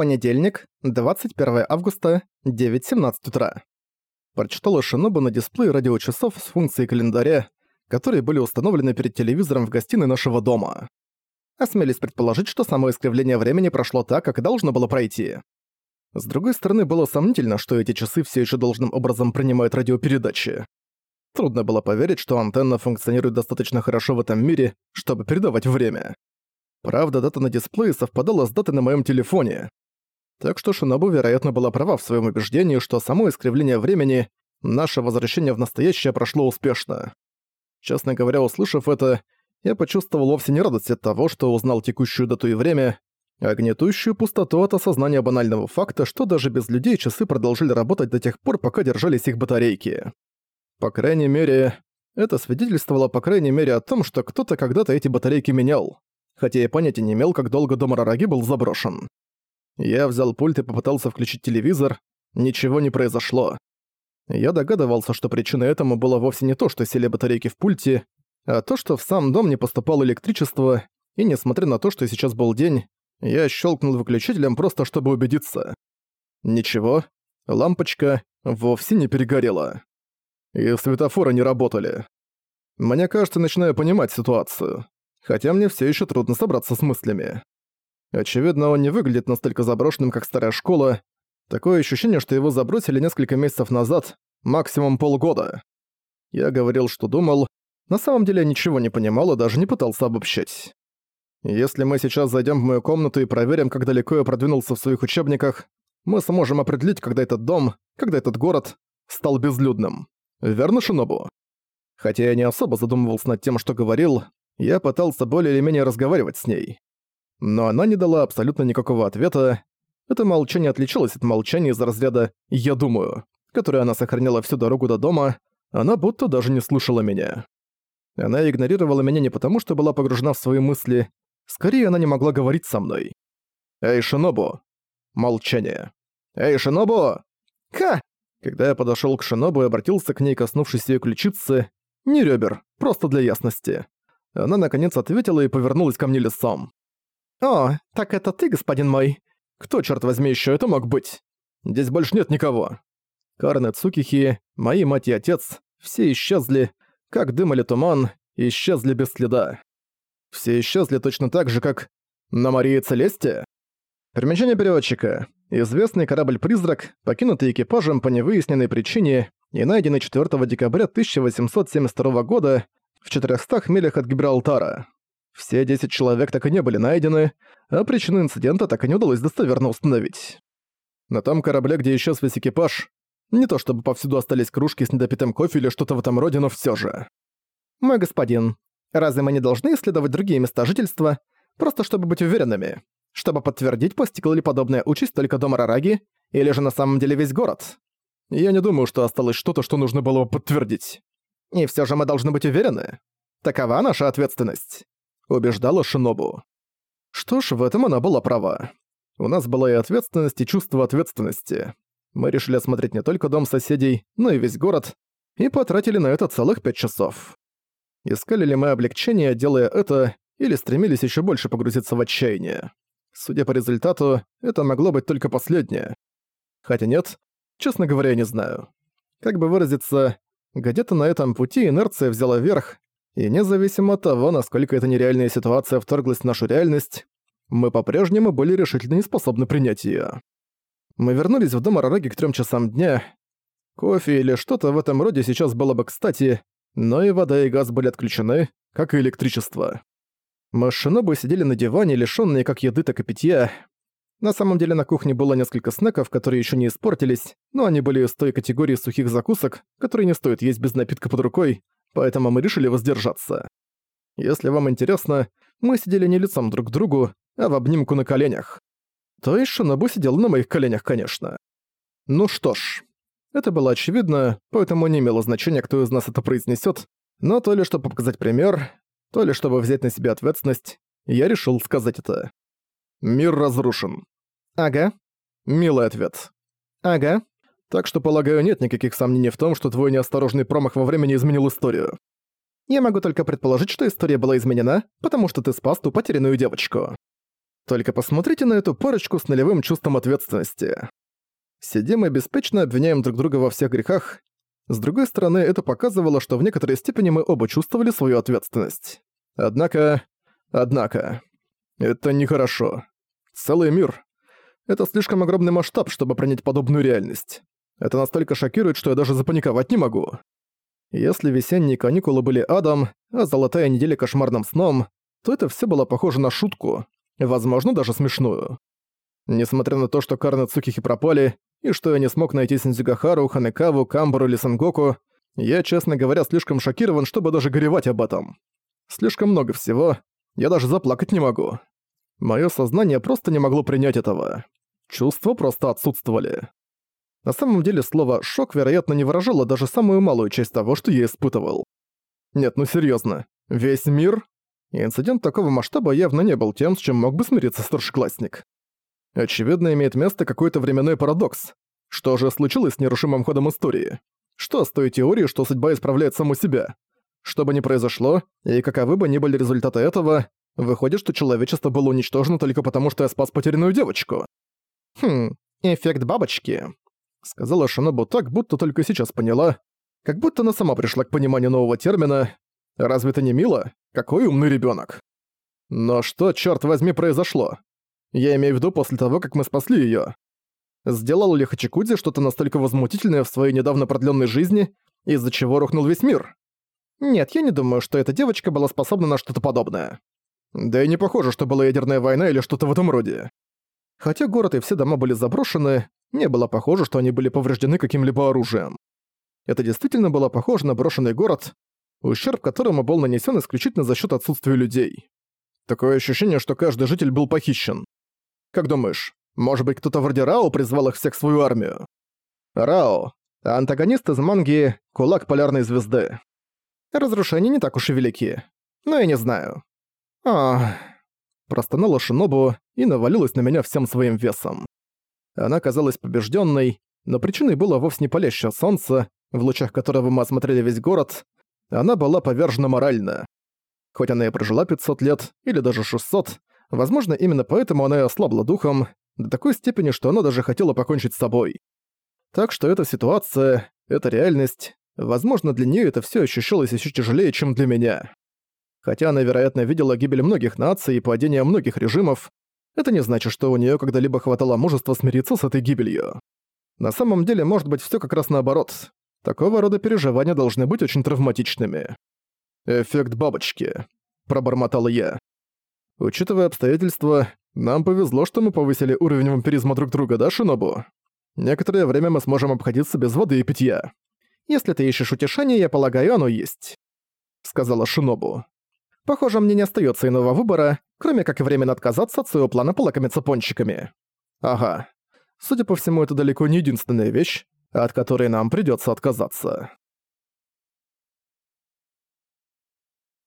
Понедельник, 21 августа, 9.17 утра. Прочитала Шинобу на дисплее радиочасов с функцией календаря, которые были установлены перед телевизором в гостиной нашего дома. Осмелись предположить, что само искривление времени прошло так, как должно было пройти. С другой стороны, было сомнительно, что эти часы все еще должным образом принимают радиопередачи. Трудно было поверить, что антенна функционирует достаточно хорошо в этом мире, чтобы передавать время. Правда, дата на дисплее совпадала с датой на моем телефоне. Так что Шинобу, вероятно, была права в своем убеждении, что само искривление времени, наше возвращение в настоящее прошло успешно. Честно говоря, услышав это, я почувствовал вовсе не радость от того, что узнал текущую дату и время, а гнетущую пустоту от осознания банального факта, что даже без людей часы продолжили работать до тех пор, пока держались их батарейки. По крайней мере, это свидетельствовало по крайней мере о том, что кто-то когда-то эти батарейки менял, хотя и понятия не имел, как долго дом Рараги был заброшен. Я взял пульт и попытался включить телевизор. Ничего не произошло. Я догадывался, что причиной этому было вовсе не то, что сели батарейки в пульте, а то, что в сам дом не поступало электричество, и несмотря на то, что сейчас был день, я щелкнул выключателем просто чтобы убедиться. Ничего, лампочка вовсе не перегорела. И светофоры не работали. Мне кажется, начинаю понимать ситуацию. Хотя мне все еще трудно собраться с мыслями. Очевидно, он не выглядит настолько заброшенным, как старая школа. Такое ощущение, что его забросили несколько месяцев назад, максимум полгода. Я говорил, что думал. На самом деле я ничего не понимал и даже не пытался обобщать. Если мы сейчас зайдем в мою комнату и проверим, как далеко я продвинулся в своих учебниках, мы сможем определить, когда этот дом, когда этот город стал безлюдным. Верно, Шинобу? Хотя я не особо задумывался над тем, что говорил, я пытался более или менее разговаривать с ней но она не дала абсолютно никакого ответа. Это молчание отличалось от молчания из разряда «я думаю», которое она сохраняла всю дорогу до дома, она будто даже не слушала меня. Она игнорировала меня не потому, что была погружена в свои мысли, скорее она не могла говорить со мной. «Эй, Шинобу!» Молчание. «Эй, Шинобу!» «Ха!» Когда я подошёл к Шинобу и обратился к ней, коснувшись её ключицы, не ребер, просто для ясности. Она наконец ответила и повернулась ко мне лицом. «О, так это ты, господин мой? Кто, черт возьми, еще это мог быть? Здесь больше нет никого». Карн и Цукихи, мои мать и отец, все исчезли, как дым или туман, исчезли без следа. Все исчезли точно так же, как на Марии Целесте. Примечание переводчика. Известный корабль-призрак, покинутый экипажем по невыясненной причине и найденный 4 декабря 1872 года в 400 милях от Гибралтара. Все 10 человек так и не были найдены, а причину инцидента так и не удалось достоверно установить. На том корабле, где исчез весь экипаж, не то чтобы повсюду остались кружки с недопитым кофе или что-то в этом роде, но все же. «Мой господин, разве мы не должны исследовать другие места жительства, просто чтобы быть уверенными? Чтобы подтвердить, постигла ли подобная участь только дом Рараги, или же на самом деле весь город? Я не думаю, что осталось что-то, что нужно было бы подтвердить. И все же мы должны быть уверены. Такова наша ответственность убеждала Шинобу. Что ж, в этом она была права. У нас была и ответственность, и чувство ответственности. Мы решили осмотреть не только дом соседей, но и весь город, и потратили на это целых пять часов. Искали ли мы облегчение, делая это, или стремились еще больше погрузиться в отчаяние? Судя по результату, это могло быть только последнее. Хотя нет, честно говоря, не знаю. Как бы выразиться, где-то на этом пути инерция взяла верх, и независимо от того, насколько эта нереальная ситуация вторглась в нашу реальность, мы по-прежнему были решительно не способны принять её. Мы вернулись в дом Арараги к трём часам дня. Кофе или что-то в этом роде сейчас было бы кстати, но и вода и газ были отключены, как и электричество. Мы с Шинобой сидели на диване, лишённые как еды, так и питья. На самом деле на кухне было несколько снеков, которые ещё не испортились, но они были из той категории сухих закусок, которые не стоит есть без напитка под рукой, поэтому мы решили воздержаться. Если вам интересно, мы сидели не лицом друг к другу, а в обнимку на коленях. То есть Шинобу сидел на моих коленях, конечно. Ну что ж, это было очевидно, поэтому не имело значения, кто из нас это произнесет, но то ли чтобы показать пример, то ли чтобы взять на себя ответственность, я решил сказать это. Мир разрушен. Ага. Милый ответ. Ага. Так что, полагаю, нет никаких сомнений в том, что твой неосторожный промах во времени изменил историю. Я могу только предположить, что история была изменена, потому что ты спас ту потерянную девочку. Только посмотрите на эту парочку с нулевым чувством ответственности. Сидим и беспечно обвиняем друг друга во всех грехах. С другой стороны, это показывало, что в некоторой степени мы оба чувствовали свою ответственность. Однако... Однако... Это нехорошо. Целый мир. Это слишком огромный масштаб, чтобы принять подобную реальность. Это настолько шокирует, что я даже запаниковать не могу. Если весенние каникулы были адом, а золотая неделя кошмарным сном, то это все было похоже на шутку, возможно, даже смешную. Несмотря на то, что Карны Цукихи пропали, и что я не смог найти Сензюгахару, Ханекаву, Камбару или Сангоку, я, честно говоря, слишком шокирован, чтобы даже горевать об этом. Слишком много всего, я даже заплакать не могу. Моё сознание просто не могло принять этого. Чувства просто отсутствовали. На самом деле слово «шок», вероятно, не выражало даже самую малую часть того, что я испытывал. Нет, ну серьёзно, весь мир? Инцидент такого масштаба явно не был тем, с чем мог бы смириться старшеклассник. Очевидно, имеет место какой-то временной парадокс. Что же случилось с нерушимым ходом истории? Что с той теорией, что судьба исправляет саму себя? Что бы ни произошло, и каковы бы ни были результаты этого, выходит, что человечество было уничтожено только потому, что я спас потерянную девочку. Хм, эффект бабочки. Сказала Шинобу так, будто только сейчас поняла. Как будто она сама пришла к пониманию нового термина. Разве это не мило? Какой умный ребенок. Но что, черт возьми, произошло? Я имею в виду после того, как мы спасли ее. Сделал ли Хачикудзи что-то настолько возмутительное в своей недавно продленной жизни, из-за чего рухнул весь мир? Нет, я не думаю, что эта девочка была способна на что-то подобное. Да и не похоже, что была ядерная война или что-то в этом роде. Хотя город и все дома были заброшены, не было похоже, что они были повреждены каким-либо оружием. Это действительно было похоже на брошенный город, ущерб которому был нанесен исключительно за счет отсутствия людей. Такое ощущение, что каждый житель был похищен. Как думаешь, может быть кто-то вроде Рао призвал их всех в свою армию? Рао. Антагонист из манги «Кулак полярной звезды». Разрушения не так уж и велики. Но я не знаю. Ах... Простонала Шинобу и навалилась на меня всем своим весом. Она казалась побежденной, но причиной было вовсе не палящее солнце, в лучах которого мы осмотрели весь город. Она была повержена морально. Хоть она и прожила 500 лет, или даже 600, возможно, именно поэтому она и ослабла духом, до такой степени, что она даже хотела покончить с собой. Так что эта ситуация, эта реальность, возможно, для нее это все ощущалось еще тяжелее, чем для меня. Хотя она, вероятно, видела гибель многих наций и падение многих режимов, это не значит, что у нее когда-либо хватало мужества смириться с этой гибелью. На самом деле, может быть, все как раз наоборот. Такого рода переживания должны быть очень травматичными. «Эффект бабочки», — пробормотал я. «Учитывая обстоятельства, нам повезло, что мы повысили уровень вампиризма друг друга, да, Шинобу? Некоторое время мы сможем обходиться без воды и питья. Если ты ищешь утешение, я полагаю, оно есть», — сказала Шинобу. «Похоже, мне не остается иного выбора, кроме как временно отказаться от своего плана полакомиться пончиками. Ага. Судя по всему, это далеко не единственная вещь, от которой нам придётся отказаться.